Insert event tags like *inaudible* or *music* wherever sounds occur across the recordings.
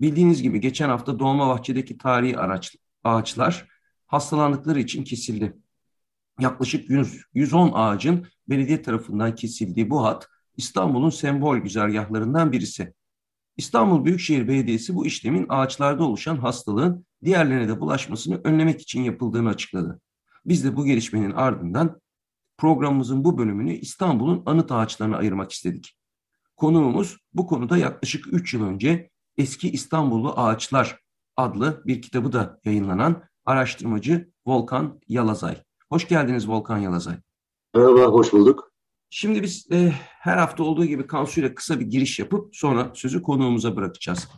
Bildiğiniz gibi geçen hafta Dolmabahçe'deki tarihi araç, ağaçlar hastalandıkları için kesildi. Yaklaşık 100, 110 ağacın belediye tarafından kesildiği bu hat İstanbul'un sembol güzergahlarından birisi. İstanbul Büyükşehir Belediyesi bu işlemin ağaçlarda oluşan hastalığın diğerlerine de bulaşmasını önlemek için yapıldığını açıkladı. Biz de bu gelişmenin ardından programımızın bu bölümünü İstanbul'un anıt ağaçlarına ayırmak istedik. Konuğumuz bu konuda yaklaşık 3 yıl önce Eski İstanbullu Ağaçlar adlı bir kitabı da yayınlanan araştırmacı Volkan Yalazay. Hoş geldiniz Volkan Yalazay. Merhaba, hoş bulduk. Şimdi biz e, her hafta olduğu gibi Kansu ile kısa bir giriş yapıp sonra sözü konuğumuza bırakacağız.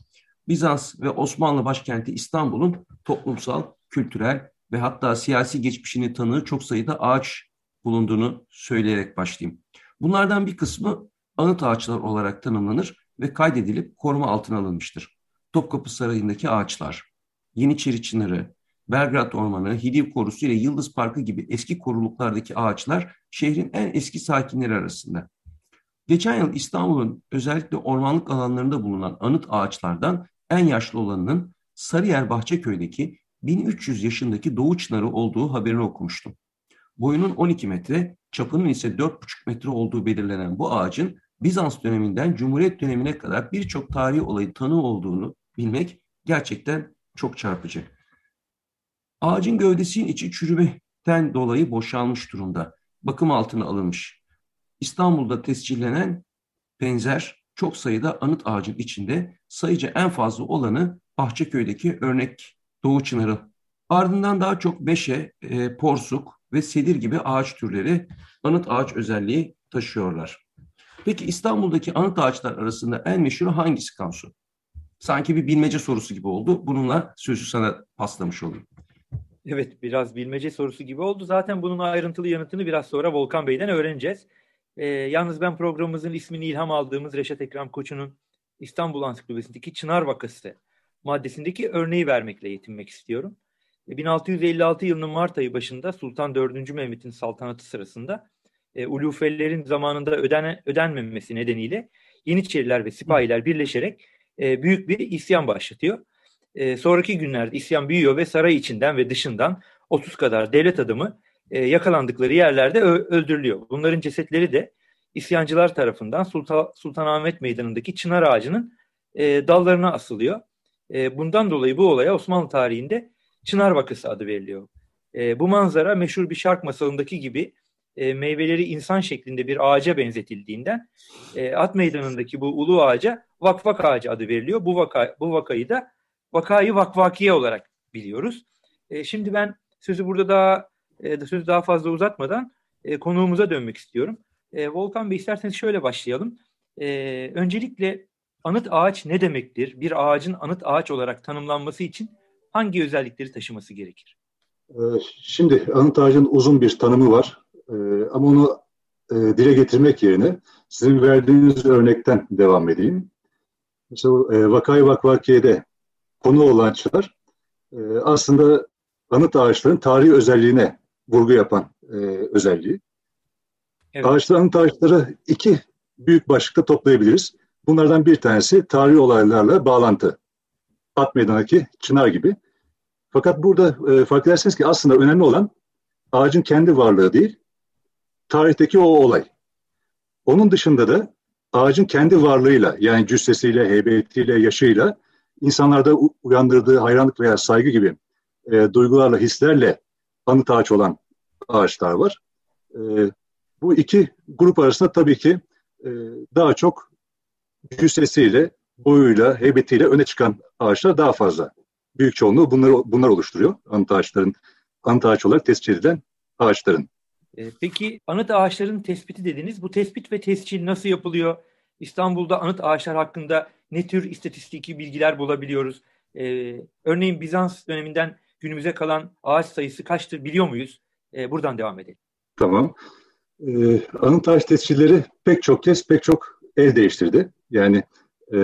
Bizans ve Osmanlı başkenti İstanbul'un toplumsal, kültürel ve hatta siyasi geçmişini tanığı çok sayıda ağaç bulunduğunu söyleyerek başlayayım. Bunlardan bir kısmı anıt ağaçlar olarak tanımlanır ve kaydedilip koruma altına alınmıştır. Topkapı Sarayı'ndaki ağaçlar, Yeniçeri Çınarı, Belgrad Ormanı, Hidiv Korusu ile Yıldız Parkı gibi eski koruluklardaki ağaçlar şehrin en eski sakinleri arasında. Geçen yıl İstanbul'un özellikle ormanlık alanlarında bulunan anıt ağaçlardan en yaşlı olanının Sarıyer Bahçeköy'deki 1300 yaşındaki Doğu Çınarı olduğu haberini okumuştum. Boyunun 12 metre, çapının ise 4,5 metre olduğu belirlenen bu ağacın Bizans döneminden Cumhuriyet dönemine kadar birçok tarihi olayın tanığı olduğunu bilmek gerçekten çok çarpıcı. Ağacın gövdesinin içi çürümekten dolayı boşalmış durumda. Bakım altına alınmış. İstanbul'da tescillenen benzer çok sayıda anıt ağacın içinde sayıca en fazla olanı Bahçeköy'deki örnek Doğu Çınarı. Ardından daha çok meşe, e, porsuk ve sedir gibi ağaç türleri anıt ağaç özelliği taşıyorlar. Peki İstanbul'daki anıt ağaçlar arasında en meşhuru hangisi Kansu? Sanki bir bilmece sorusu gibi oldu. Bununla sözü sana paslamış olayım. Evet biraz bilmece sorusu gibi oldu. Zaten bunun ayrıntılı yanıtını biraz sonra Volkan Bey'den öğreneceğiz. Ee, yalnız ben programımızın ismini ilham aldığımız Reşat Ekrem Koçu'nun İstanbul Ansiklopedisi'ndeki Çınar Vakası maddesindeki örneği vermekle yetinmek istiyorum. 1656 yılının Mart ayı başında Sultan 4. Mehmet'in saltanatı sırasında e, Ulufellerin zamanında öden, ödenmemesi nedeniyle Yeniçeriler ve Sipahiler birleşerek e, büyük bir isyan başlatıyor. E, sonraki günlerde isyan büyüyor ve saray içinden ve dışından 30 kadar devlet adamı e, yakalandıkları yerlerde öldürülüyor. Bunların cesetleri de isyancılar tarafından Sultan, Sultanahmet Meydanı'ndaki çınar ağacının e, dallarına asılıyor. E, bundan dolayı bu olaya Osmanlı tarihinde Çınar Vakası adı veriliyor. E, bu manzara meşhur bir şark masalındaki gibi e, meyveleri insan şeklinde bir ağaca benzetildiğinden e, at meydanındaki bu ulu ağaca vakvak ağacı adı veriliyor. Bu, vaka, bu vakayı da vakayı vakvakiye olarak biliyoruz. E, şimdi ben sözü burada daha e, sözü daha fazla uzatmadan e, konuğumuza dönmek istiyorum. E, Volkan Bey isterseniz şöyle başlayalım. E, öncelikle anıt ağaç ne demektir? Bir ağacın anıt ağaç olarak tanımlanması için hangi özellikleri taşıması gerekir? Ee, şimdi anıt ağacın uzun bir tanımı var. Ee, ama onu e, dile getirmek yerine sizin verdiğiniz örnekten devam edeyim. Mesela e, Vakay Vakvakiye'de konu olan çınar e, aslında anıt ağaçların tarihi özelliğine vurgu yapan e, özelliği. Evet. Ağaçlar, anıt ağaçları iki büyük başlıkta toplayabiliriz. Bunlardan bir tanesi tarihi olaylarla bağlantı. At Meydanı'ndaki çınar gibi. Fakat burada e, fark edersiniz ki aslında önemli olan ağacın kendi varlığı değil, tarihteki o olay. Onun dışında da ağacın kendi varlığıyla yani cüssesiyle, heybetiyle, yaşıyla insanlarda uyandırdığı hayranlık veya saygı gibi e, duygularla, hislerle anıt ağaç olan ağaçlar var. E, bu iki grup arasında tabii ki e, daha çok cüssesiyle, boyuyla, heybetiyle öne çıkan ağaçlar daha fazla. Büyük çoğunluğu bunlar, bunlar oluşturuyor anıt ağaçların, anıt ağaç olarak tespit edilen ağaçların. E, peki anıt ağaçların tespiti dediniz. Bu tespit ve tescil nasıl yapılıyor? İstanbul'da anıt ağaçlar hakkında ne tür istatistiki bilgiler bulabiliyoruz? Ee, örneğin Bizans döneminden günümüze kalan ağaç sayısı kaçtır biliyor muyuz? Ee, buradan devam edelim. Tamam. Ee, anıt ağaç tescilleri pek çok kez pek çok el değiştirdi. Yani e,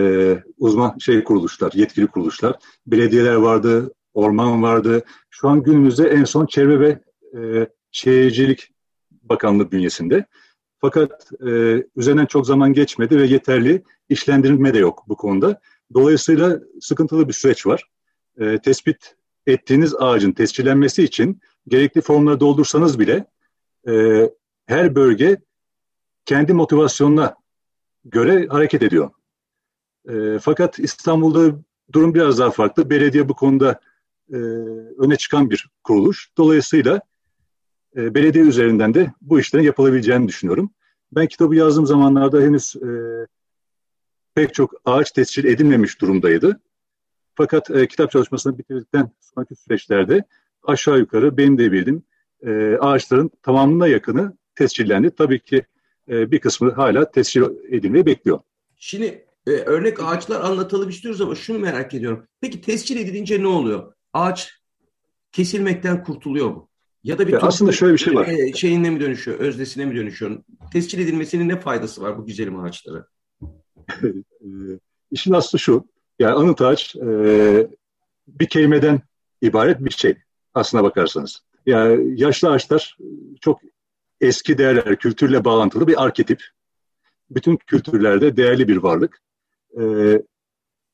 uzman şey kuruluşlar, yetkili kuruluşlar, belediyeler vardı, orman vardı. Şu an günümüzde en son Çevre ve e, Şehircilik Bakanlığı bünyesinde. Fakat e, üzerinden çok zaman geçmedi ve yeterli işlendirilme de yok bu konuda. Dolayısıyla sıkıntılı bir süreç var. E, tespit ettiğiniz ağacın tescillenmesi için gerekli formları doldursanız bile e, her bölge kendi motivasyonuna göre hareket ediyor. E, fakat İstanbul'da durum biraz daha farklı. Belediye bu konuda e, öne çıkan bir kuruluş. Dolayısıyla e, belediye üzerinden de bu işlerin yapılabileceğini düşünüyorum. Ben kitabı yazdığım zamanlarda henüz e, pek çok ağaç tescil edilmemiş durumdaydı. Fakat e, kitap çalışmasını bitirdikten sonraki süreçlerde aşağı yukarı benim de bildiğim e, ağaçların tamamına yakını tescillendi. Tabii ki e, bir kısmı hala tescil edilmeyi bekliyor. Şimdi e, örnek ağaçlar anlatalım istiyoruz ama şunu merak ediyorum. Peki tescil edilince ne oluyor? Ağaç kesilmekten kurtuluyor mu? Ya da bir ya aslında şöyle bir şey var. E, şeyine mi dönüşüyor, öznesine mi dönüşüyor? Tescil edilmesinin ne faydası var bu güzelim ağaçlara? *laughs* E, işin aslı şu. Yani anıt ağaç e, bir kelimeden ibaret bir şey aslına bakarsanız. Yani yaşlı ağaçlar çok eski değerler, kültürle bağlantılı bir arketip. Bütün kültürlerde değerli bir varlık. E,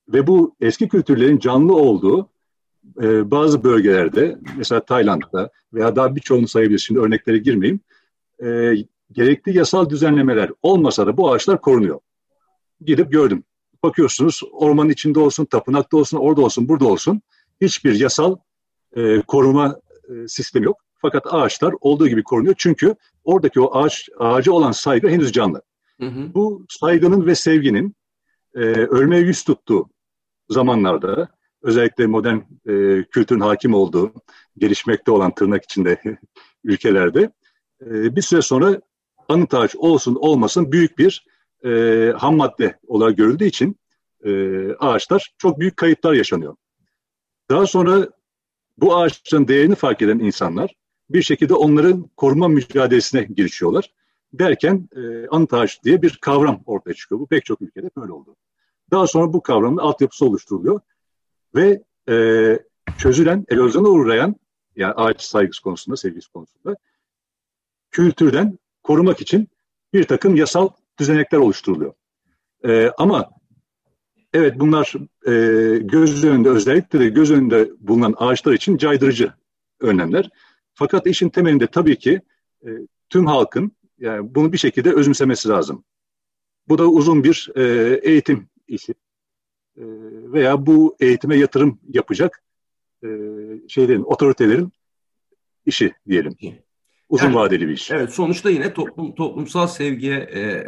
ve bu eski kültürlerin canlı olduğu e, bazı bölgelerde mesela Tayland'da veya daha birçoğunu sayabiliriz şimdi örneklere girmeyeyim e, gerekli yasal düzenlemeler olmasa da bu ağaçlar korunuyor. Gidip gördüm. Bakıyorsunuz ormanın içinde olsun, tapınakta olsun, orada olsun, burada olsun hiçbir yasal e, koruma e, sistemi yok. Fakat ağaçlar olduğu gibi korunuyor. Çünkü oradaki o ağaç ağaca olan saygı henüz canlı. Hı hı. Bu saygının ve sevginin e, ölmeye yüz tuttuğu zamanlarda özellikle modern e, kültürün hakim olduğu, gelişmekte olan tırnak içinde *laughs* ülkelerde e, bir süre sonra anıt ağaç olsun olmasın büyük bir e, ham madde olarak görüldüğü için e, ağaçlar çok büyük kayıplar yaşanıyor. Daha sonra bu ağaçların değerini fark eden insanlar bir şekilde onların koruma mücadelesine girişiyorlar. Derken e, anıt ağaç diye bir kavram ortaya çıkıyor. Bu pek çok ülkede böyle oldu. Daha sonra bu kavramın altyapısı oluşturuluyor ve e, çözülen, erozyona uğrayan yani ağaç saygısı konusunda, sevgisi konusunda kültürden korumak için bir takım yasal düzenekler oluşturuluyor. E, ama evet bunlar e, göz önünde özellikle de göz önünde bulunan ağaçlar için caydırıcı önlemler. Fakat işin temelinde tabii ki e, tüm halkın yani bunu bir şekilde özümsemesi lazım. Bu da uzun bir e, eğitim işi. E, veya bu eğitime yatırım yapacak e, şeylerin, otoritelerin işi diyelim. Uzun yani, vadeli bir iş. Evet, sonuçta yine toplum toplumsal sevgiye e,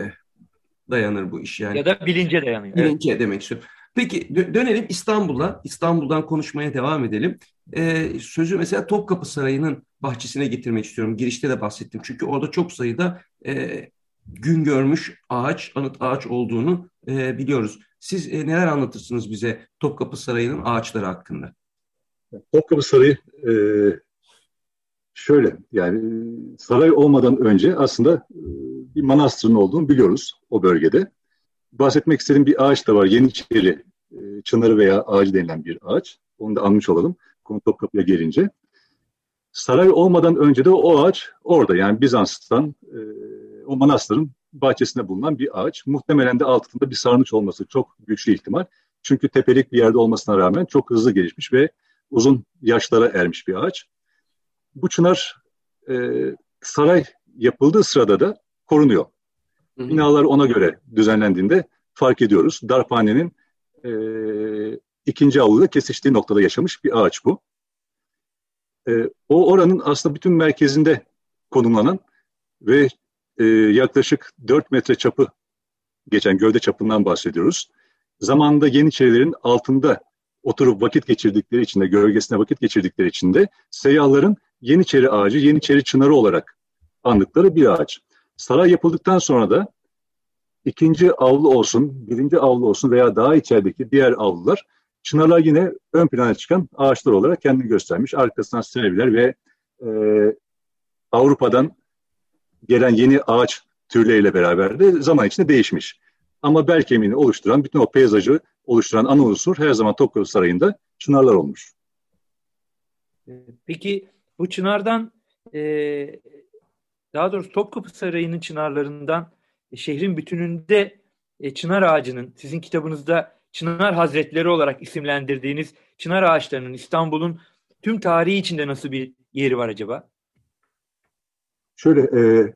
dayanır bu iş yani. Ya da bilince dayanıyor. Bilince evet. demek istiyorum. Peki dönelim İstanbul'a. İstanbul'dan konuşmaya devam edelim. Ee, sözü mesela Topkapı Sarayı'nın bahçesine getirmek istiyorum. Girişte de bahsettim. Çünkü orada çok sayıda e, gün görmüş ağaç, anıt ağaç olduğunu e, biliyoruz. Siz e, neler anlatırsınız bize Topkapı Sarayı'nın ağaçları hakkında? Topkapı Sarayı e, şöyle yani saray olmadan önce aslında e, bir manastırın olduğunu biliyoruz o bölgede. Bahsetmek istediğim bir ağaç da var. Yeniçeri e, çınarı veya ağacı denilen bir ağaç. Onu da anmış olalım konu Topkapı'ya gelince. Saray olmadan önce de o ağaç orada yani Bizans'tan e, o manastırın bahçesinde bulunan bir ağaç. Muhtemelen de altında bir sarnıç olması çok güçlü ihtimal. Çünkü tepelik bir yerde olmasına rağmen çok hızlı gelişmiş ve uzun yaşlara ermiş bir ağaç. Bu çınar e, saray yapıldığı sırada da korunuyor. Binalar ona göre düzenlendiğinde fark ediyoruz. Darphanenin e, ikinci avluda kesiştiği noktada yaşamış bir ağaç bu. E, o oranın aslında bütün merkezinde konumlanan ve e, yaklaşık 4 metre çapı geçen gövde çapından bahsediyoruz. Zamanında Yeniçerilerin altında oturup vakit geçirdikleri içinde, gölgesine vakit geçirdikleri içinde seyyahların Yeniçeri ağacı, Yeniçeri çınarı olarak andıkları bir ağaç. Saray yapıldıktan sonra da ikinci avlu olsun, birinci avlu olsun veya daha içerideki diğer avlular çınarlar yine ön plana çıkan ağaçlar olarak kendini göstermiş. Arkasından serviler ve e, Avrupa'dan gelen yeni ağaç türleriyle beraber de zaman içinde değişmiş. Ama bel kemiğini oluşturan, bütün o peyzajı oluşturan ana unsur her zaman Topkapı Sarayı'nda çınarlar olmuş. Peki bu çınardan e, daha doğrusu Topkapı Sarayı'nın çınarlarından e, şehrin bütününde e, çınar ağacının sizin kitabınızda çınar hazretleri olarak isimlendirdiğiniz çınar ağaçlarının İstanbul'un tüm tarihi içinde nasıl bir yeri var acaba? Şöyle e,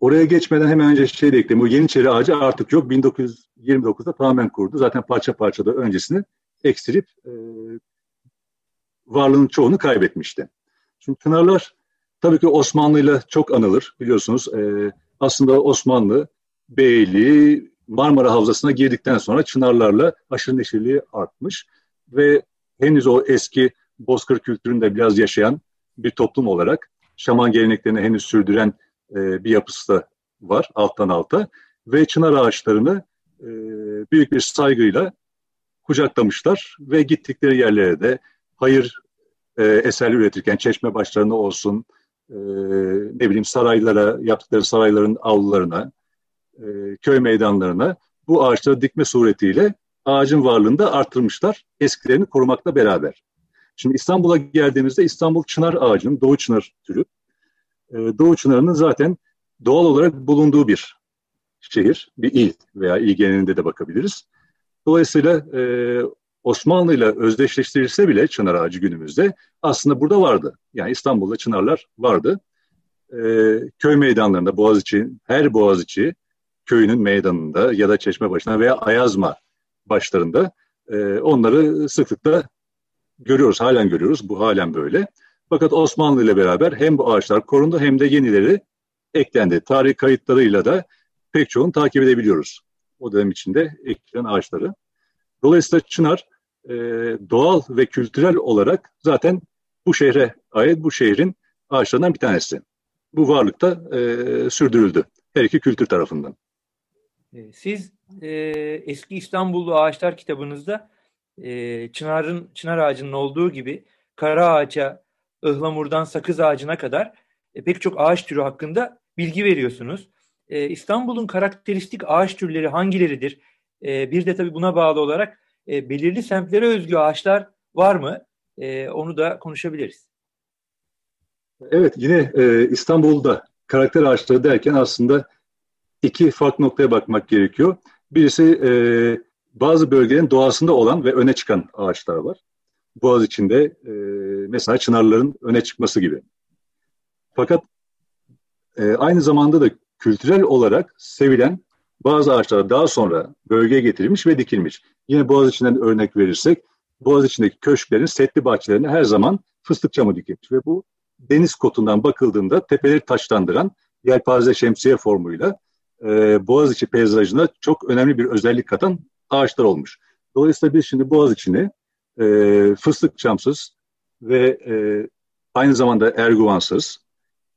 oraya geçmeden hemen önce şey de ekleyeyim. Bu Yeniçeri ağacı artık yok. 1929'da tamamen kurdu. Zaten parça parça da öncesini eksilip e, varlığının çoğunu kaybetmişti. Şimdi Pınarlar tabii ki Osmanlı ile çok anılır biliyorsunuz. E, aslında Osmanlı Beyliği Marmara Havzası'na girdikten sonra Çınarlarla aşırı neşirliği artmış ve henüz o eski Bozkır kültüründe biraz yaşayan bir toplum olarak şaman geleneklerini henüz sürdüren e, bir yapısı da var alttan alta ve çınar ağaçlarını e, büyük bir saygıyla kucaklamışlar ve gittikleri yerlere de hayır e, eserler üretirken çeşme başlarına olsun, e, ne bileyim saraylara, yaptıkları sarayların avlularına, e, köy meydanlarına bu ağaçları dikme suretiyle ağacın varlığını da arttırmışlar. Eskilerini korumakla beraber. Şimdi İstanbul'a geldiğimizde İstanbul çınar ağacının, doğu çınar türü. E, doğu çınarının zaten doğal olarak bulunduğu bir şehir, bir il veya il genelinde de bakabiliriz. Dolayısıyla e, Osmanlı ile özdeşleştirilse bile çınar ağacı günümüzde aslında burada vardı. Yani İstanbul'da çınarlar vardı. E, köy meydanlarında Boğaziçi, her Boğaziçi köyünün meydanında ya da çeşme başına veya Ayazma başlarında e, onları sıklıkla görüyoruz, halen görüyoruz. Bu halen böyle. Fakat Osmanlı ile beraber hem bu ağaçlar korundu hem de yenileri eklendi. Tarih kayıtlarıyla da pek çoğunu takip edebiliyoruz. O dönem içinde eklenen ağaçları. Dolayısıyla Çınar e, doğal ve kültürel olarak zaten bu şehre ait bu şehrin ağaçlarından bir tanesi. Bu varlıkta e, sürdürüldü her iki kültür tarafından. E, siz e, eski İstanbullu Ağaçlar kitabınızda e, çınarın çınar ağacının olduğu gibi kara ağaca, ıhlamurdan sakız ağacına kadar e, pek çok ağaç türü hakkında bilgi veriyorsunuz. E, İstanbul'un karakteristik ağaç türleri hangileridir? E, bir de tabii buna bağlı olarak e, belirli semtlere özgü ağaçlar var mı? E, onu da konuşabiliriz. Evet yine e, İstanbul'da karakter ağaçları derken aslında iki farklı noktaya bakmak gerekiyor. Birisi e, bazı bölgelerin doğasında olan ve öne çıkan ağaçlar var. Boğaz içinde e, mesela çınarların öne çıkması gibi. Fakat e, aynı zamanda da kültürel olarak sevilen bazı ağaçlar daha sonra bölgeye getirilmiş ve dikilmiş. Yine Boğaz içinden örnek verirsek, Boğaz içindeki köşklerin setli bahçelerine her zaman fıstık çamı dikilmiş ve bu deniz kotundan bakıldığında tepeleri taşlandıran yelpaze şemsiye formuyla e, Boğaziçi peyzajına çok önemli bir özellik katan ağaçlar olmuş. Dolayısıyla biz şimdi Boğaziçi'ni e, fıstık çamsız ve e, aynı zamanda erguvansız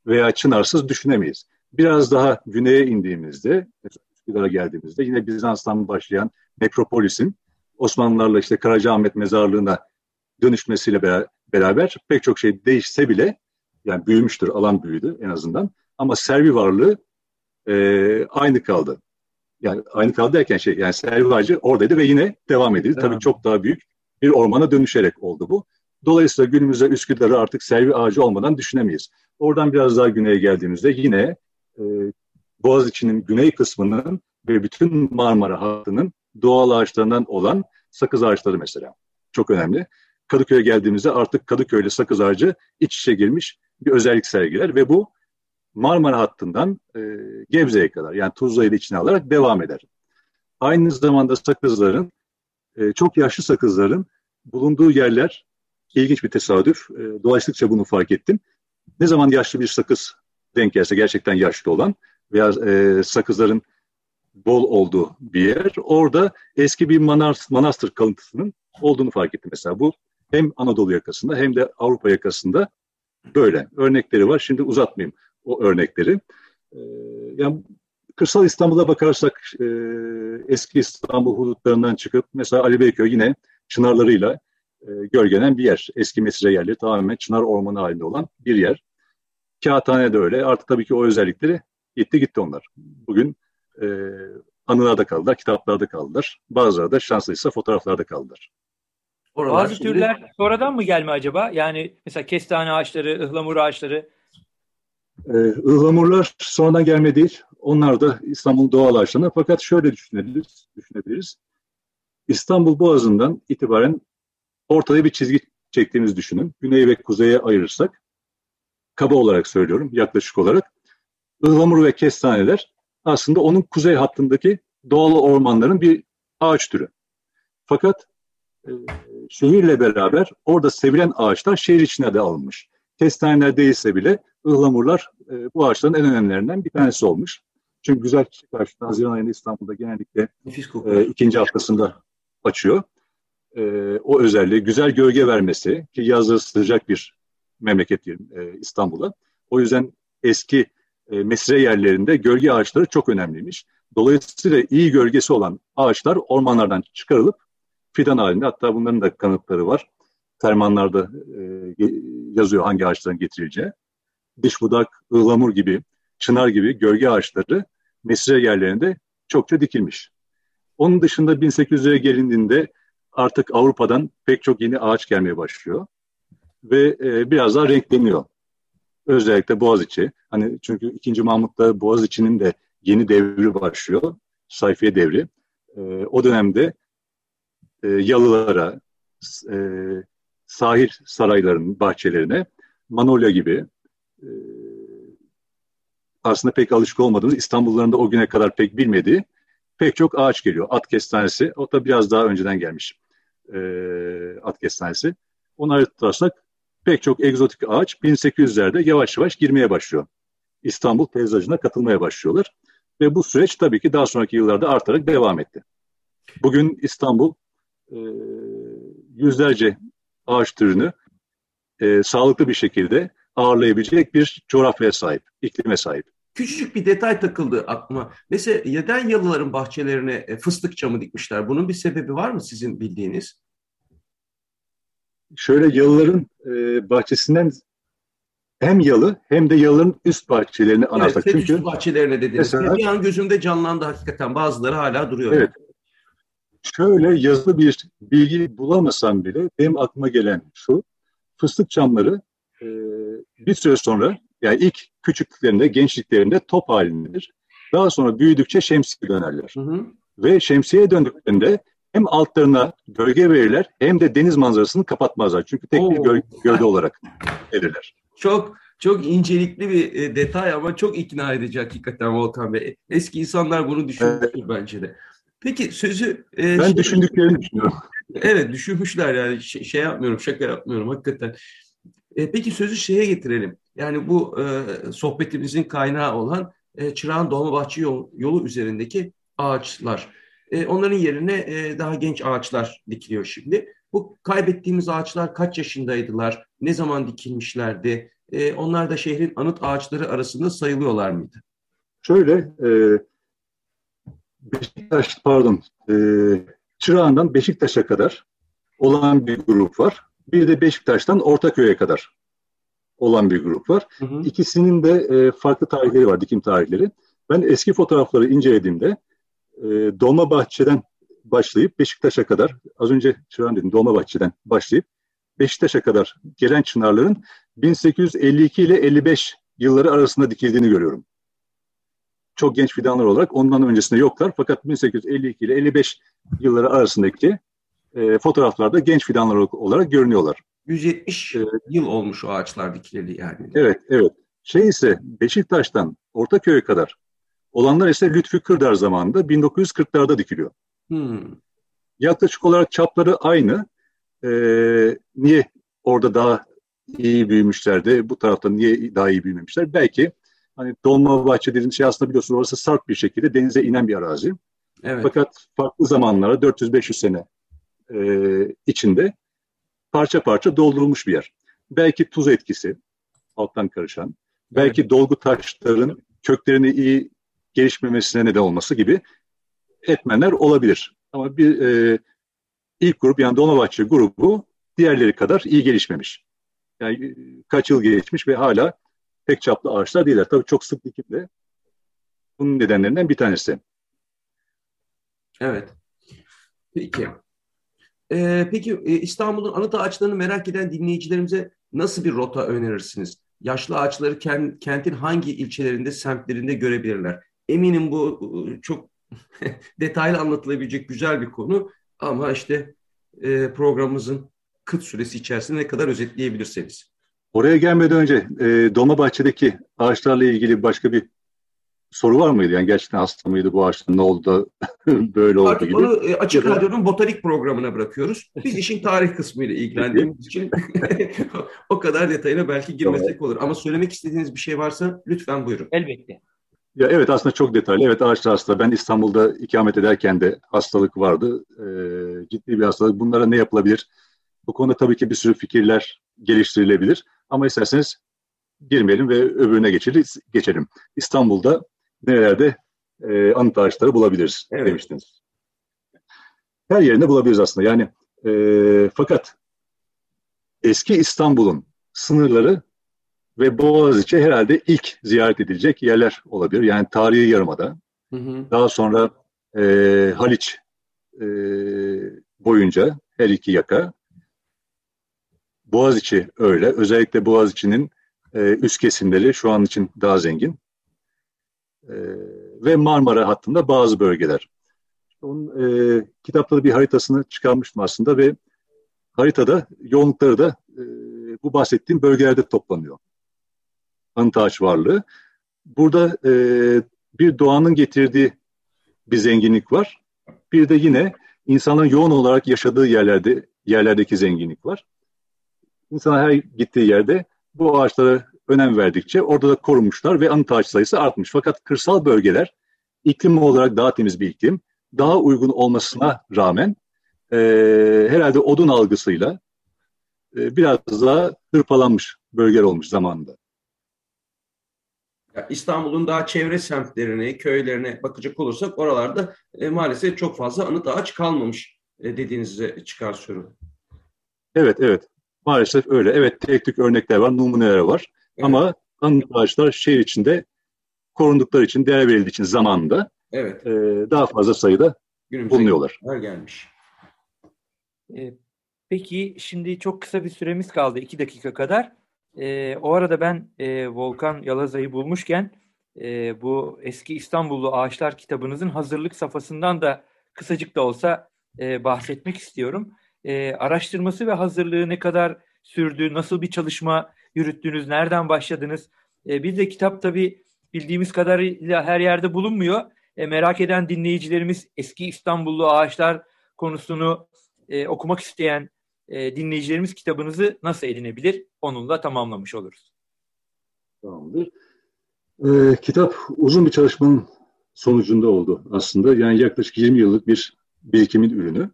veya çınarsız düşünemeyiz. Biraz daha güneye indiğimizde, Üsküdar'a geldiğimizde yine Bizans'tan başlayan Nekropolis'in Osmanlılarla işte Karacaahmet mezarlığına dönüşmesiyle beraber pek çok şey değişse bile yani büyümüştür, alan büyüdü en azından. Ama servi varlığı e, aynı kaldı. Yani aynı kaldı derken şey yani servi ağacı oradaydı ve yine devam edildi. Evet. Tabii çok daha büyük bir ormana dönüşerek oldu bu. Dolayısıyla günümüzde Üsküdar'ı artık servi ağacı olmadan düşünemeyiz. Oradan biraz daha güneye geldiğimizde yine e, Boğaziçi'nin güney kısmının ve bütün Marmara hattının doğal ağaçlarından olan sakız ağaçları mesela. Çok önemli. Kadıköy'e geldiğimizde artık Kadıköy'le sakız ağacı iç içe girmiş bir özellik sergiler ve bu Marmara hattından e, Gebze'ye kadar yani Tuzla'yı da içine alarak devam eder. Aynı zamanda sakızların, e, çok yaşlı sakızların bulunduğu yerler ilginç bir tesadüf. E, dolaştıkça bunu fark ettim. Ne zaman yaşlı bir sakız denk gelse gerçekten yaşlı olan veya e, sakızların bol olduğu bir yer. Orada eski bir manas, manastır kalıntısının olduğunu fark ettim mesela. Bu hem Anadolu yakasında hem de Avrupa yakasında böyle örnekleri var. Şimdi uzatmayayım o örnekleri. Ee, yani kırsal İstanbul'a bakarsak e, eski İstanbul hudutlarından çıkıp mesela Ali Beyköy yine çınarlarıyla e, gölgelen bir yer. Eski mesire yerleri tamamen çınar ormanı halinde olan bir yer. Kağıthane de öyle. Artık tabii ki o özellikleri gitti gitti onlar. Bugün e, anılarda kaldılar, kitaplarda kaldılar. Bazıları da şanslıysa fotoğraflarda kaldılar. Oralar Bazı şimdi... türler sonradan mı gelme acaba? Yani mesela kestane ağaçları, ıhlamur ağaçları. Ee, ıhlamurlar sonradan gelme değil. Onlar da İstanbul doğal ağaçlarına. Fakat şöyle düşünebiliriz. düşünebiliriz. İstanbul Boğazı'ndan itibaren ortaya bir çizgi çektiğimizi düşünün. Güney ve kuzeye ayırırsak, kaba olarak söylüyorum, yaklaşık olarak, ıhlamur ve kestaneler aslında onun kuzey hattındaki doğal ormanların bir ağaç türü. Fakat e, şehirle beraber orada sevilen ağaçlar şehir içine de alınmış. Kestaneler değilse bile ıhlamurlar e, bu ağaçların en önemlilerinden bir tanesi olmuş. Çünkü güzel çiçek ağaçları Haziran ayında İstanbul'da genellikle e, ikinci haftasında açıyor. E, o özelliği güzel gölge vermesi ki yazları sıcak bir memleket diyelim e, İstanbul'a. O yüzden eski e, mesire yerlerinde gölge ağaçları çok önemliymiş. Dolayısıyla iyi gölgesi olan ağaçlar ormanlardan çıkarılıp fidan halinde hatta bunların da kanıtları var. Fermanlarda e, yazıyor hangi ağaçların getirileceği. Diş budak, ıhlamur gibi, çınar gibi gölge ağaçları mesire yerlerinde çokça dikilmiş. Onun dışında 1800'lere gelindiğinde artık Avrupa'dan pek çok yeni ağaç gelmeye başlıyor ve e, biraz daha renkleniyor. Özellikle Boğaziçi. Hani çünkü 2. Mahmut'ta Boğaziçi'nin de yeni devri başlıyor. Sayfiye devri. E, o dönemde e, yalılara, e, sahil saraylarının bahçelerine Manolya gibi e, aslında pek alışık olmadığımız İstanbulluların da o güne kadar pek bilmediği pek çok ağaç geliyor. At kestanesi, o da biraz daha önceden gelmiş e, at kestanesi. Onu ayırtırsak pek çok egzotik ağaç 1800'lerde yavaş yavaş girmeye başlıyor. İstanbul peyzajına katılmaya başlıyorlar. Ve bu süreç tabii ki daha sonraki yıllarda artarak devam etti. Bugün İstanbul e, yüzlerce ağaç türünü e, sağlıklı bir şekilde ağırlayabilecek bir coğrafyaya sahip, iklime sahip. Küçücük bir detay takıldı aklıma. Mesela neden yalıların bahçelerine e, fıstık çamı dikmişler? Bunun bir sebebi var mı sizin bildiğiniz? Şöyle yalıların e, bahçesinden hem yalı hem de yalıların üst bahçelerini anarsak. Evet, Çünkü üst bahçelerine dediniz. Mesela, bir an gözümde canlandı hakikaten. Bazıları hala duruyor. Evet. Şöyle yazılı bir bilgi bulamasam bile benim aklıma gelen şu. Fıstık çamları e, bir süre sonra yani ilk küçüklüklerinde, gençliklerinde top halindedir. Daha sonra büyüdükçe şemsiye dönerler. Hı hı. Ve şemsiye döndüklerinde hem altlarına gölge verirler hem de deniz manzarasını kapatmazlar. Çünkü tek Oo. bir göl, gölge olarak verirler. Çok çok incelikli bir e, detay ama çok ikna edici hakikaten Volkan Bey. Eski insanlar bunu düşünmüştür evet. bence de. Peki sözü... E, ben şey, düşündüklerini düşünüyorum. Evet düşünmüşler yani şey, şey yapmıyorum şaka yapmıyorum hakikaten. E, peki sözü şeye getirelim. Yani bu e, sohbetimizin kaynağı olan e, Çırağan Dolmabahçe yol, yolu üzerindeki ağaçlar. E, onların yerine e, daha genç ağaçlar dikiliyor şimdi. Bu kaybettiğimiz ağaçlar kaç yaşındaydılar? Ne zaman dikilmişlerdi? E, onlar da şehrin anıt ağaçları arasında sayılıyorlar mıydı? Şöyle, e, Beşiktaş, pardon, e, Çırağan'dan Beşiktaş'a kadar olan bir grup var. Bir de Beşiktaş'tan Ortaköy'e kadar olan bir grup var. Hı hı. İkisinin de e, farklı tarihleri var, dikim tarihleri. Ben eski fotoğrafları incelediğimde e, Dolmabahçe'den başlayıp Beşiktaş'a kadar, az önce Çırağan dedim Dolmabahçe'den başlayıp Beşiktaş'a kadar gelen çınarların 1852 ile 55 yılları arasında dikildiğini görüyorum. Çok genç fidanlar olarak ondan öncesinde yoklar fakat 1852 ile 55 yılları arasındaki e, fotoğraflarda genç fidanlar olarak görünüyorlar. 170 ee, yıl olmuş o ağaçlar dikileli yani. Evet, evet. Şey ise Beşiktaş'tan Ortaköy'e kadar olanlar ise Lütfü Kırdar zamanında 1940'larda dikiliyor. Hmm. Yaklaşık olarak çapları aynı. Ee, niye orada daha iyi büyümüşlerdi, bu tarafta niye daha iyi büyümemişler? Belki hani Dolmabahçe dediğimiz şey aslında biliyorsunuz orası sarp bir şekilde denize inen bir arazi. Evet. Fakat farklı zamanlara 400-500 sene e, içinde parça parça doldurulmuş bir yer. Belki tuz etkisi alttan karışan, belki evet. dolgu taşların köklerini iyi gelişmemesine neden olması gibi etmenler olabilir. Ama bir e, ilk grup yani Dolmabahçe grubu diğerleri kadar iyi gelişmemiş. Yani e, kaç yıl geçmiş ve hala pek çaplı ağaçlar değiller. Tabii çok sık dikimde bunun nedenlerinden bir tanesi. Evet. Peki. Ee, peki e, İstanbul'un anıt ağaçlarını merak eden dinleyicilerimize nasıl bir rota önerirsiniz? Yaşlı ağaçları kent, kentin hangi ilçelerinde, semtlerinde görebilirler? Eminim bu e, çok *laughs* detaylı anlatılabilecek güzel bir konu ama işte e, programımızın kıt süresi içerisinde ne kadar özetleyebilirseniz. Oraya gelmeden önce e, Dolmabahçe'deki ağaçlarla ilgili başka bir soru var mıydı? Yani gerçekten hasta mıydı bu ağaçlar? Ne oldu? *laughs* Böyle oldu Artık gibi. onu e, Açık ya Radyo'nun botanik programına bırakıyoruz. Biz *laughs* işin tarih kısmıyla ilgilendiğimiz için *laughs* o kadar detayına belki girmesek olur. Ama söylemek istediğiniz bir şey varsa lütfen buyurun. Elbette. Ya evet aslında çok detaylı. Evet ağaçlar hasta. Ben İstanbul'da ikamet ederken de hastalık vardı. Ee, ciddi bir hastalık. Bunlara ne yapılabilir? Bu konuda tabii ki bir sürü fikirler geliştirilebilir. Ama isterseniz girmeyelim ve öbürüne geçelim. geçelim. İstanbul'da nerelerde e, anıt ağaçları bulabiliriz evet. demiştiniz. Her yerinde bulabiliriz aslında. Yani e, fakat eski İstanbul'un sınırları ve Boğaziçi herhalde ilk ziyaret edilecek yerler olabilir. Yani tarihi yarımada. Hı hı. Daha sonra e, Haliç e, boyunca her iki yaka. Boğaziçi öyle. Özellikle Boğaziçi'nin e, üst kesimleri şu an için daha zengin. E, ve Marmara hattında bazı bölgeler. Onun e, kitapta bir haritasını çıkarmıştım aslında ve haritada yoğunlukları da e, bu bahsettiğim bölgelerde toplanıyor. Anıt ağaç varlığı. Burada e, bir doğanın getirdiği bir zenginlik var. Bir de yine insanların yoğun olarak yaşadığı yerlerde yerlerdeki zenginlik var. İnsanlar her gittiği yerde bu ağaçlara önem verdikçe orada da korunmuşlar ve anıt ağaç sayısı artmış. Fakat kırsal bölgeler iklim olarak daha temiz bir iklim, daha uygun olmasına rağmen e, herhalde odun algısıyla e, biraz daha hırpalanmış bölgeler olmuş zamanında. İstanbul'un daha çevre semtlerine, köylerine bakacak olursak oralarda e, maalesef çok fazla anıt ağaç kalmamış e, dediğinizi çıkartıyorum. Evet, evet. Maalesef öyle. Evet tek tük örnekler var, numuneler var. Evet. Ama anıt ağaçlar şehir içinde korundukları için, değer verildiği için zamanında evet. e, daha fazla sayıda Günümüze bulunuyorlar. gelmiş. E, peki şimdi çok kısa bir süremiz kaldı. iki dakika kadar. E, o arada ben e, Volkan Yalaza'yı bulmuşken e, bu eski İstanbullu Ağaçlar kitabınızın hazırlık safhasından da kısacık da olsa e, bahsetmek istiyorum e, araştırması ve hazırlığı ne kadar sürdü, nasıl bir çalışma yürüttünüz, nereden başladınız? E, bir de kitap tabii bildiğimiz kadarıyla her yerde bulunmuyor. E, merak eden dinleyicilerimiz eski İstanbullu ağaçlar konusunu e, okumak isteyen e, dinleyicilerimiz kitabınızı nasıl edinebilir? Onunla tamamlamış oluruz. Tamamdır. E, kitap uzun bir çalışmanın sonucunda oldu aslında. Yani yaklaşık 20 yıllık bir birikimin ürünü.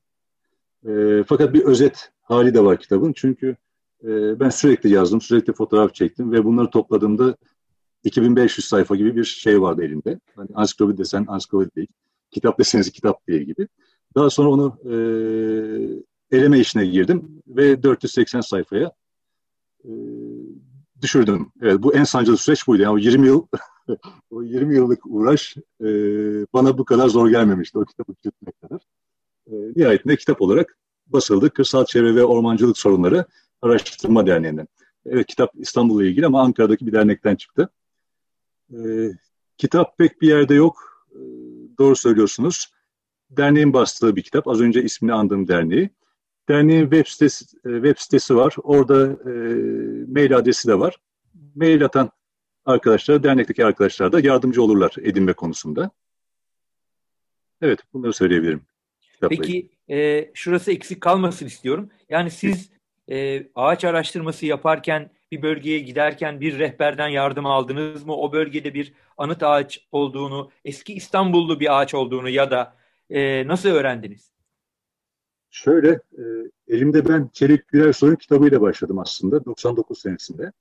E, fakat bir özet hali de var kitabın. Çünkü e, ben sürekli yazdım, sürekli fotoğraf çektim ve bunları topladığımda 2500 sayfa gibi bir şey vardı elimde. Hani ansiklopedi desen ansiklopedi değil, kitap deseniz kitap değil gibi. Daha sonra onu e, eleme işine girdim ve 480 sayfaya e, düşürdüm. Evet, bu en sancılı süreç buydu. Yani o 20 yıl *laughs* o 20 yıllık uğraş e, bana bu kadar zor gelmemişti o kitabı bitirmek kadar e, nihayetinde kitap olarak basıldı. Kırsal Çevre ve Ormancılık Sorunları Araştırma Derneği'nden. Evet kitap İstanbul'la ilgili ama Ankara'daki bir dernekten çıktı. E, kitap pek bir yerde yok. E, doğru söylüyorsunuz. Derneğin bastığı bir kitap. Az önce ismini andığım derneği. Derneğin web sitesi, e, web sitesi var. Orada e, mail adresi de var. Mail atan arkadaşlar, dernekteki arkadaşlar da yardımcı olurlar edinme konusunda. Evet, bunları söyleyebilirim. Peki e, şurası eksik kalmasın istiyorum. Yani siz e, ağaç araştırması yaparken bir bölgeye giderken bir rehberden yardım aldınız mı? O bölgede bir anıt ağaç olduğunu, eski İstanbullu bir ağaç olduğunu ya da e, nasıl öğrendiniz? Şöyle, e, elimde ben Çelik Güler Soy'un kitabıyla başladım aslında 99 senesinde.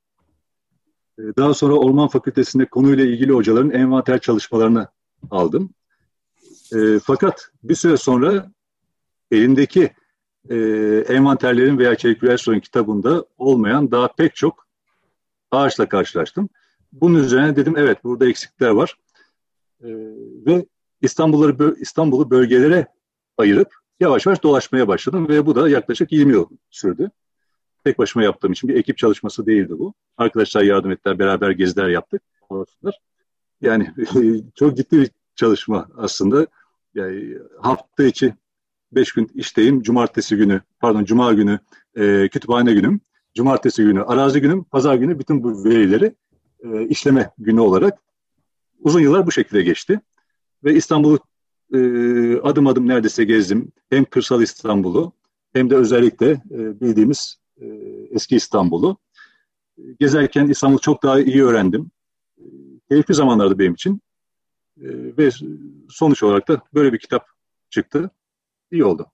E, daha sonra Orman Fakültesi'nde konuyla ilgili hocaların envanter çalışmalarını aldım. E, fakat bir süre sonra elimdeki e, envanterlerin veya Çelik Güler Soy'un kitabında olmayan daha pek çok ağaçla karşılaştım. Bunun üzerine dedim evet burada eksikler var. E, ve İstanbul'u İstanbul'u bölgelere ayırıp yavaş yavaş dolaşmaya başladım ve bu da yaklaşık 20 yıl sürdü. Tek başıma yaptığım için bir ekip çalışması değildi bu. Arkadaşlar yardım ettiler, beraber geziler yaptık. Yani *laughs* çok ciddi bir çalışma aslında. Yani hafta içi beş gün işteyim. Cumartesi günü, pardon cuma günü e, kütüphane günüm. Cumartesi günü arazi günüm. Pazar günü bütün bu verileri e, işleme günü olarak uzun yıllar bu şekilde geçti. Ve İstanbul'u e, adım adım neredeyse gezdim. Hem kırsal İstanbul'u hem de özellikle e, bildiğimiz e, eski İstanbul'u. Gezerken İstanbul'u çok daha iyi öğrendim. Keyifli zamanlardı benim için. E, ve sonuç olarak da böyle bir kitap çıktı. İyi oldu.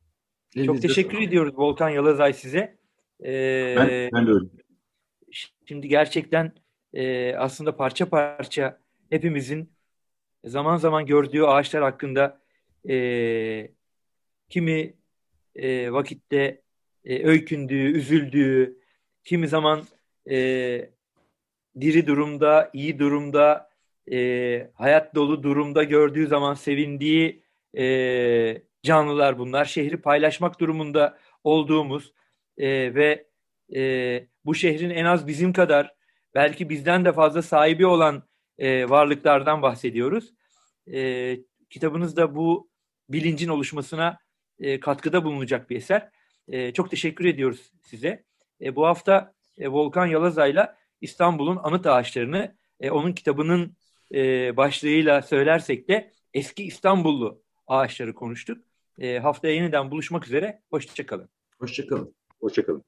Çok teşekkür ediyoruz Volkan Yalazay size. Ee, ben, ben de öyle. Şimdi gerçekten e, aslında parça parça hepimizin zaman zaman gördüğü ağaçlar hakkında e, kimi e, vakitte e, öykündüğü, üzüldüğü, kimi zaman e, diri durumda, iyi durumda, e, hayat dolu durumda gördüğü zaman sevindiği e, canlılar bunlar. Şehri paylaşmak durumunda olduğumuz e, ve e, bu şehrin en az bizim kadar belki bizden de fazla sahibi olan e, varlıklardan bahsediyoruz. E, kitabınız da bu bilincin oluşmasına e, katkıda bulunacak bir eser. E, çok teşekkür ediyoruz size. E, bu hafta e, Volkan Yalazay'la İstanbul'un anıt ağaçlarını e, onun kitabının e, başlığıyla söylersek de eski İstanbullu ağaçları konuştuk. E, haftaya yeniden buluşmak üzere. Hoşçakalın. Hoşçakalın. Hoşçakalın.